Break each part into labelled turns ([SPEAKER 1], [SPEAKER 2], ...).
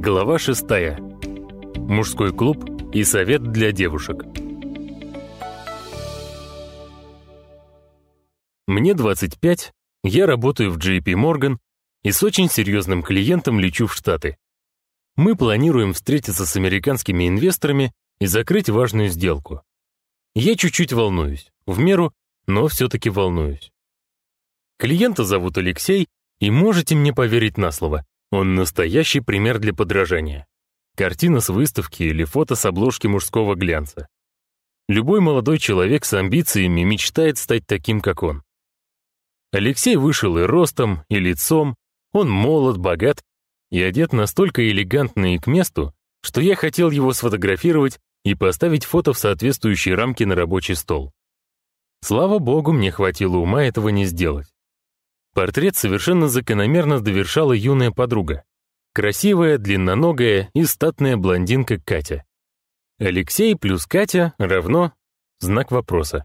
[SPEAKER 1] Глава 6. Мужской клуб и совет для девушек. Мне 25, я работаю в JP Morgan и с очень серьезным клиентом лечу в Штаты. Мы планируем встретиться с американскими инвесторами и закрыть важную сделку. Я чуть-чуть волнуюсь, в меру, но все-таки волнуюсь. Клиента зовут Алексей, и можете мне поверить на слово, он настоящий пример для подражания. Картина с выставки или фото с обложки мужского глянца. Любой молодой человек с амбициями мечтает стать таким, как он. Алексей вышел и ростом, и лицом, он молод, богат и одет настолько элегантно и к месту, что я хотел его сфотографировать и поставить фото в соответствующей рамке на рабочий стол. Слава богу, мне хватило ума этого не сделать. Портрет совершенно закономерно довершала юная подруга. Красивая, длинноногая и статная блондинка Катя. Алексей плюс Катя равно знак вопроса.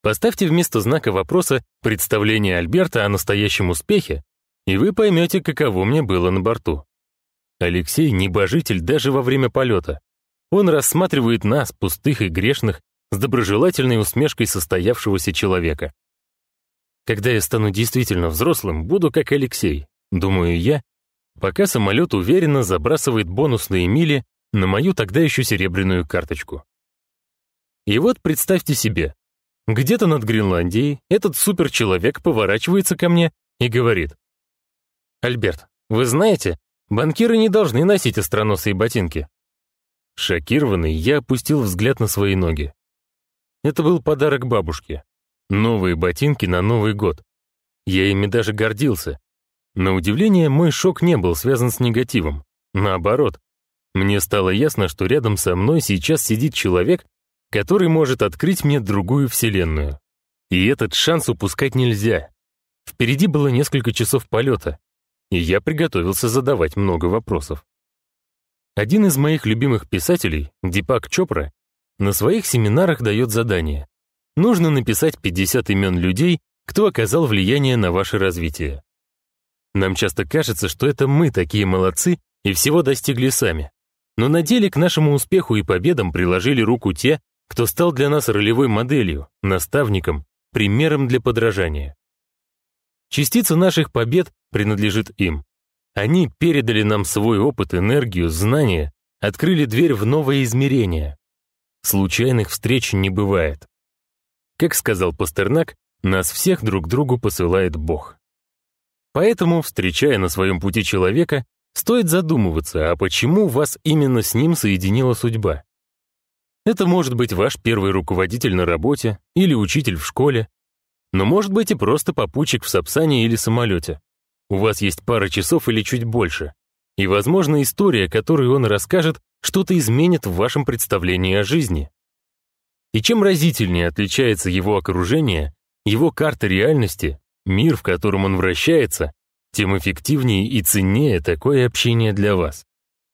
[SPEAKER 1] Поставьте вместо знака вопроса представление Альберта о настоящем успехе, и вы поймете, каково мне было на борту. Алексей — небожитель даже во время полета. Он рассматривает нас, пустых и грешных, с доброжелательной усмешкой состоявшегося человека. Когда я стану действительно взрослым, буду как Алексей, думаю я, пока самолет уверенно забрасывает бонусные мили на мою тогда еще серебряную карточку. И вот представьте себе, где-то над Гренландией этот суперчеловек поворачивается ко мне и говорит. «Альберт, вы знаете, банкиры не должны носить остроносые ботинки». Шокированный, я опустил взгляд на свои ноги. Это был подарок бабушке. Новые ботинки на Новый год. Я ими даже гордился. На удивление, мой шок не был связан с негативом. Наоборот, мне стало ясно, что рядом со мной сейчас сидит человек, который может открыть мне другую вселенную. И этот шанс упускать нельзя. Впереди было несколько часов полета, и я приготовился задавать много вопросов. Один из моих любимых писателей, Дипак Чопра, на своих семинарах дает задание нужно написать 50 имен людей, кто оказал влияние на ваше развитие. Нам часто кажется, что это мы такие молодцы и всего достигли сами. Но на деле к нашему успеху и победам приложили руку те, кто стал для нас ролевой моделью, наставником, примером для подражания. Частица наших побед принадлежит им. Они передали нам свой опыт, энергию, знания, открыли дверь в новое измерение. Случайных встреч не бывает. Как сказал Пастернак, нас всех друг другу посылает Бог. Поэтому, встречая на своем пути человека, стоит задумываться, а почему вас именно с ним соединила судьба. Это может быть ваш первый руководитель на работе или учитель в школе, но может быть и просто попутчик в Сапсане или самолете. У вас есть пара часов или чуть больше, и, возможно, история, которую он расскажет, что-то изменит в вашем представлении о жизни. И чем разительнее отличается его окружение, его карта реальности, мир, в котором он вращается, тем эффективнее и ценнее такое общение для вас.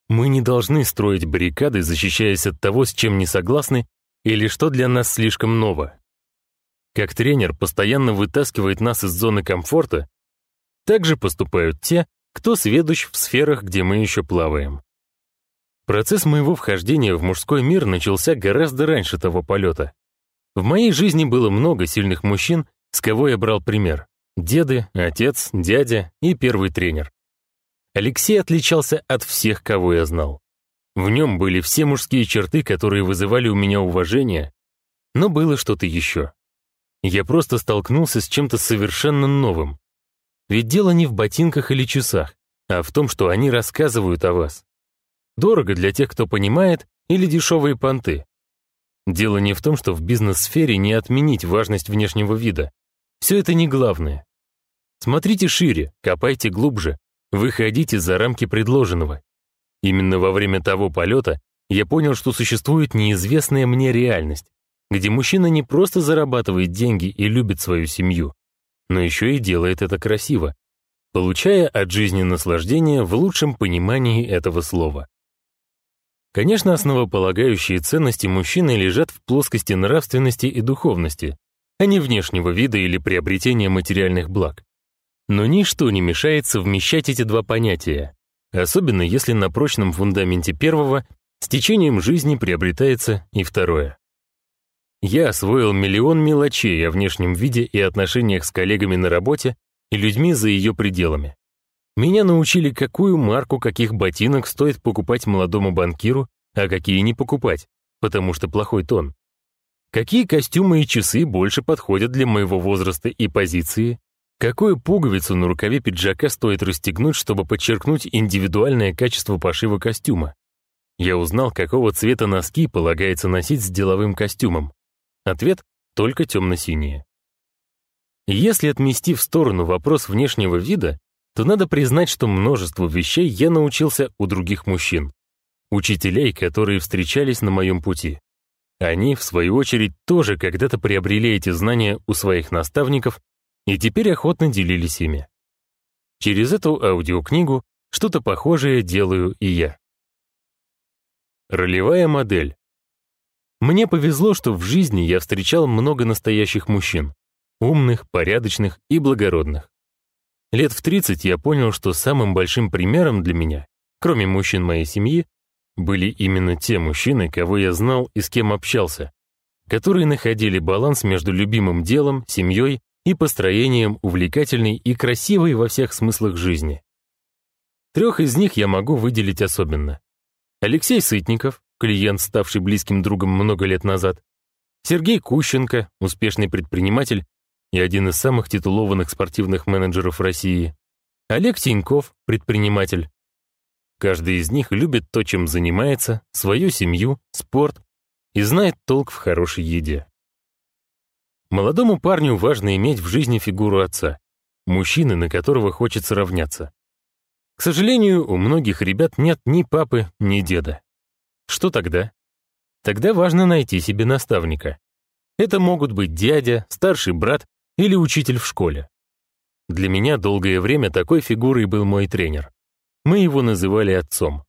[SPEAKER 1] Мы не должны строить баррикады, защищаясь от того, с чем не согласны, или что для нас слишком ново. Как тренер постоянно вытаскивает нас из зоны комфорта, так же поступают те, кто сведущ в сферах, где мы еще плаваем. Процесс моего вхождения в мужской мир начался гораздо раньше того полета. В моей жизни было много сильных мужчин, с кого я брал пример. Деды, отец, дядя и первый тренер. Алексей отличался от всех, кого я знал. В нем были все мужские черты, которые вызывали у меня уважение, но было что-то еще. Я просто столкнулся с чем-то совершенно новым. Ведь дело не в ботинках или часах, а в том, что они рассказывают о вас. Дорого для тех, кто понимает, или дешевые понты. Дело не в том, что в бизнес-сфере не отменить важность внешнего вида. Все это не главное. Смотрите шире, копайте глубже, выходите за рамки предложенного. Именно во время того полета я понял, что существует неизвестная мне реальность, где мужчина не просто зарабатывает деньги и любит свою семью, но еще и делает это красиво, получая от жизни наслаждение в лучшем понимании этого слова. Конечно, основополагающие ценности мужчины лежат в плоскости нравственности и духовности, а не внешнего вида или приобретения материальных благ. Но ничто не мешает совмещать эти два понятия. особенно если на прочном фундаменте первого с течением жизни приобретается и второе. Я освоил миллион мелочей о внешнем виде и отношениях с коллегами на работе и людьми за ее пределами. Меня научили, какую марку каких ботинок стоит покупать молодому банкиру, а какие не покупать, потому что плохой тон. Какие костюмы и часы больше подходят для моего возраста и позиции, Какую пуговицу на рукаве пиджака стоит расстегнуть, чтобы подчеркнуть индивидуальное качество пошива костюма? Я узнал, какого цвета носки полагается носить с деловым костюмом. Ответ — только темно-синие. Если отмести в сторону вопрос внешнего вида, то надо признать, что множество вещей я научился у других мужчин. Учителей, которые встречались на моем пути. Они, в свою очередь, тоже когда-то приобрели эти знания у своих наставников и теперь охотно делились ими. Через эту аудиокнигу что-то похожее делаю и я. Ролевая модель. Мне повезло, что в жизни я встречал много настоящих мужчин. Умных, порядочных и благородных. Лет в 30 я понял, что самым большим примером для меня, кроме мужчин моей семьи, были именно те мужчины, кого я знал и с кем общался, которые находили баланс между любимым делом, семьей и построением увлекательной и красивой во всех смыслах жизни. Трех из них я могу выделить особенно. Алексей Сытников, клиент, ставший близким другом много лет назад, Сергей Кущенко, успешный предприниматель и один из самых титулованных спортивных менеджеров России, Олег Тиньков, предприниматель. Каждый из них любит то, чем занимается, свою семью, спорт и знает толк в хорошей еде. Молодому парню важно иметь в жизни фигуру отца, мужчины, на которого хочется равняться. К сожалению, у многих ребят нет ни папы, ни деда. Что тогда? Тогда важно найти себе наставника. Это могут быть дядя, старший брат или учитель в школе. Для меня долгое время такой фигурой был мой тренер. Мы его называли отцом.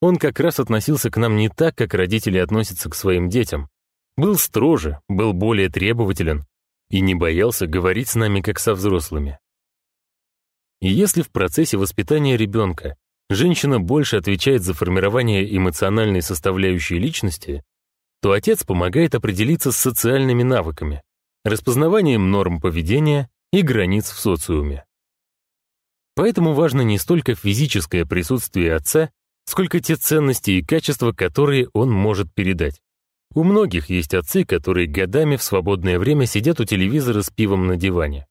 [SPEAKER 1] Он как раз относился к нам не так, как родители относятся к своим детям, был строже, был более требователен и не боялся говорить с нами как со взрослыми. И если в процессе воспитания ребенка женщина больше отвечает за формирование эмоциональной составляющей личности, то отец помогает определиться с социальными навыками, распознаванием норм поведения и границ в социуме. Поэтому важно не столько физическое присутствие отца, сколько те ценности и качества, которые он может передать. У многих есть отцы, которые годами в свободное время сидят у телевизора с пивом на диване.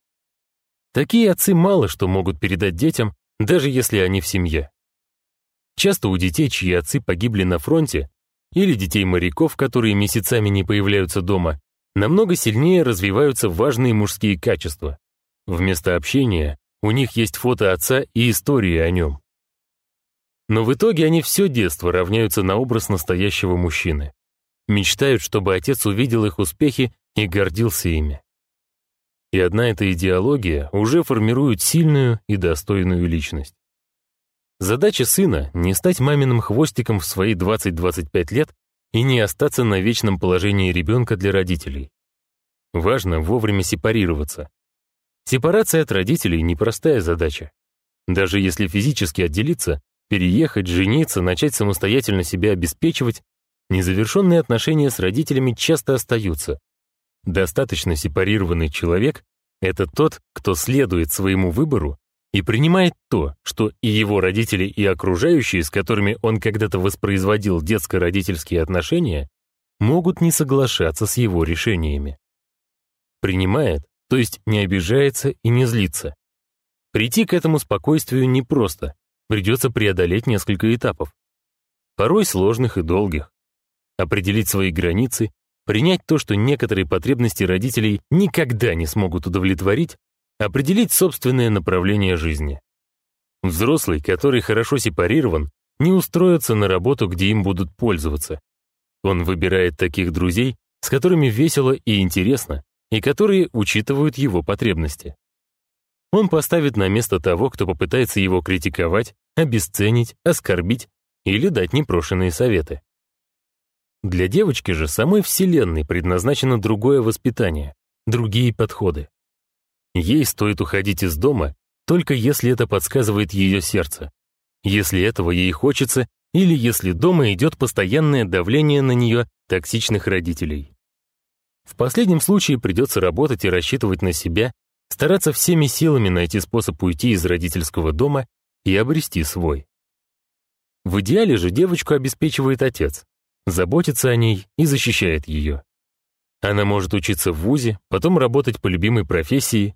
[SPEAKER 1] Такие отцы мало что могут передать детям, даже если они в семье. Часто у детей, чьи отцы погибли на фронте, или детей моряков, которые месяцами не появляются дома, намного сильнее развиваются важные мужские качества. Вместо общения у них есть фото отца и истории о нем. Но в итоге они все детство равняются на образ настоящего мужчины мечтают, чтобы отец увидел их успехи и гордился ими. И одна эта идеология уже формирует сильную и достойную личность. Задача сына — не стать маминым хвостиком в свои 20-25 лет и не остаться на вечном положении ребенка для родителей. Важно вовремя сепарироваться. Сепарация от родителей — непростая задача. Даже если физически отделиться, переехать, жениться, начать самостоятельно себя обеспечивать Незавершенные отношения с родителями часто остаются. Достаточно сепарированный человек — это тот, кто следует своему выбору и принимает то, что и его родители, и окружающие, с которыми он когда-то воспроизводил детско-родительские отношения, могут не соглашаться с его решениями. Принимает, то есть не обижается и не злится. Прийти к этому спокойствию непросто, придется преодолеть несколько этапов. Порой сложных и долгих определить свои границы, принять то, что некоторые потребности родителей никогда не смогут удовлетворить, определить собственное направление жизни. Взрослый, который хорошо сепарирован, не устроится на работу, где им будут пользоваться. Он выбирает таких друзей, с которыми весело и интересно, и которые учитывают его потребности. Он поставит на место того, кто попытается его критиковать, обесценить, оскорбить или дать непрошенные советы. Для девочки же самой Вселенной предназначено другое воспитание, другие подходы. Ей стоит уходить из дома, только если это подсказывает ее сердце. если этого ей хочется, или если дома идет постоянное давление на нее токсичных родителей. В последнем случае придется работать и рассчитывать на себя, стараться всеми силами найти способ уйти из родительского дома и обрести свой. В идеале же девочку обеспечивает отец, заботится о ней и защищает ее. Она может учиться в ВУЗе, потом работать по любимой профессии,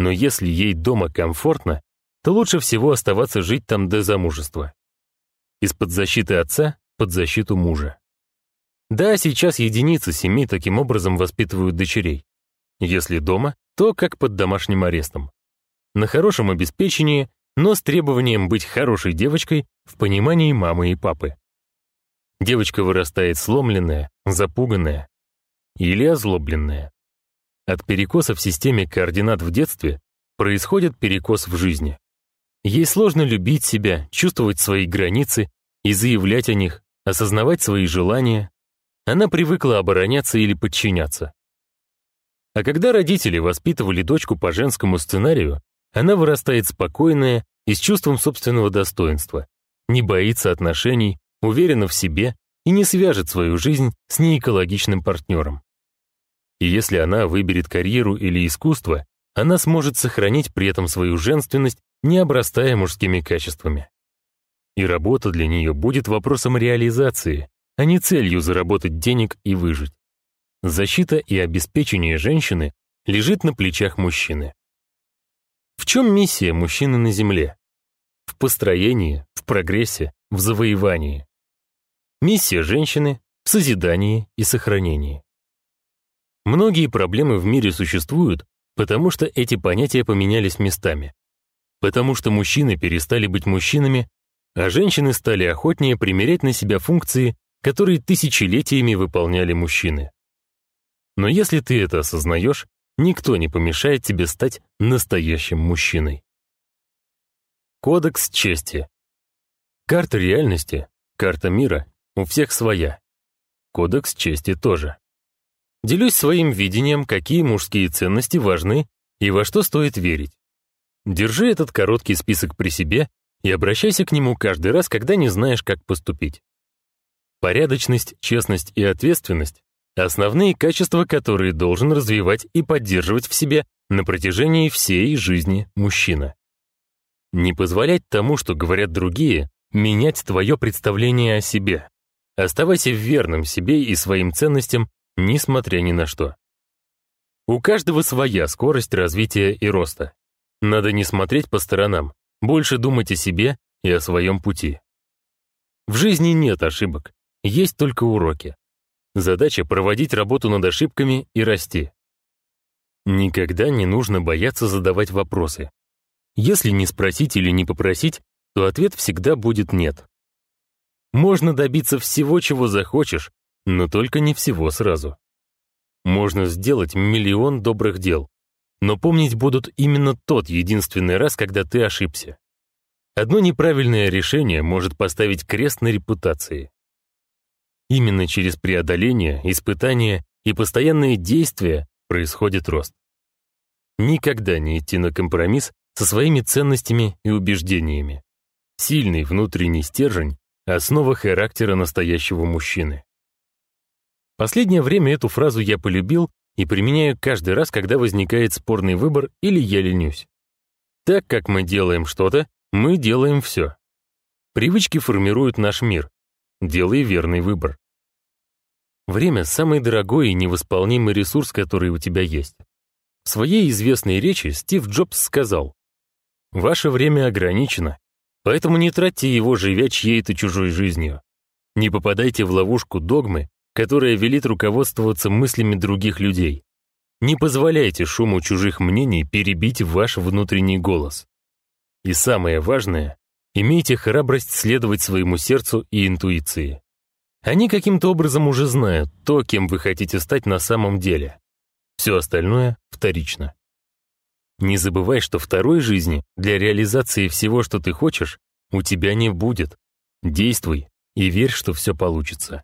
[SPEAKER 1] но если ей дома комфортно, то лучше всего оставаться жить там до замужества. Из-под защиты отца под защиту мужа. Да, сейчас единицы семей таким образом воспитывают дочерей. Если дома, то как под домашним арестом. На хорошем обеспечении, но с требованием быть хорошей девочкой в понимании мамы и папы. Девочка вырастает сломленная, запуганная или озлобленная. От перекоса в системе координат в детстве происходит перекос в жизни. Ей сложно любить себя, чувствовать свои границы и заявлять о них, осознавать свои желания. Она привыкла обороняться или подчиняться. А когда родители воспитывали дочку по женскому сценарию, она вырастает спокойная и с чувством собственного достоинства, не боится отношений, уверена в себе и не свяжет свою жизнь с неэкологичным партнером. И если она выберет карьеру или искусство, она сможет сохранить при этом свою женственность не обрастая мужскими качествами. И работа для нее будет вопросом реализации, а не целью заработать денег и выжить. Защита и обеспечение женщины лежит на плечах мужчины. В чем миссия мужчины на Земле? В построении, в прогрессе, в завоевании. Миссия женщины в созидании и сохранении. Многие проблемы в мире существуют, потому что эти понятия поменялись местами потому что мужчины перестали быть мужчинами, а женщины стали охотнее примерять на себя функции, которые тысячелетиями выполняли мужчины. Но если ты это осознаешь, никто не помешает тебе стать настоящим мужчиной. Кодекс чести. Карта реальности, карта мира у всех своя. Кодекс чести тоже. Делюсь своим видением, какие мужские ценности важны и во что стоит верить. Держи этот короткий список при себе и обращайся к нему каждый раз, когда не знаешь, как поступить. Порядочность, честность и ответственность — основные качества, которые должен развивать и поддерживать в себе на протяжении всей жизни мужчина. Не позволять тому, что говорят другие, менять твое представление о себе. Оставайся верным себе и своим ценностям, несмотря ни на что. У каждого своя скорость развития и роста. Надо не смотреть по сторонам, больше думать о себе и о своем пути. В жизни нет ошибок, есть только уроки. Задача — проводить работу над ошибками и расти. Никогда не нужно бояться задавать вопросы. Если не спросить или не попросить, то ответ всегда будет «нет». Можно добиться всего, чего захочешь, но только не всего сразу. Можно сделать миллион добрых дел, но помнить будут именно тот единственный раз, когда ты ошибся. Одно неправильное решение может поставить крест на репутации. Именно через преодоление, испытания и постоянные действия происходит рост. Никогда не идти на компромисс со своими ценностями и убеждениями. Сильный внутренний стержень — основа характера настоящего мужчины. Последнее время эту фразу я полюбил и применяю каждый раз, когда возникает спорный выбор или я ленюсь. Так как мы делаем что-то, мы делаем все. Привычки формируют наш мир. Делай верный выбор. Время — самый дорогой и невосполнимый ресурс, который у тебя есть. В своей известной речи Стив Джобс сказал, «Ваше время ограничено, поэтому не тратьте его, живя чьей-то чужой жизнью. Не попадайте в ловушку догмы, которая велит руководствоваться мыслями других людей. Не позволяйте шуму чужих мнений перебить ваш внутренний голос. И самое важное, имейте храбрость следовать своему сердцу и интуиции. Они каким-то образом уже знают то, кем вы хотите стать на самом деле. Все остальное вторично. Не забывай, что второй жизни для реализации всего, что ты хочешь, у тебя не будет. Действуй и верь, что все получится.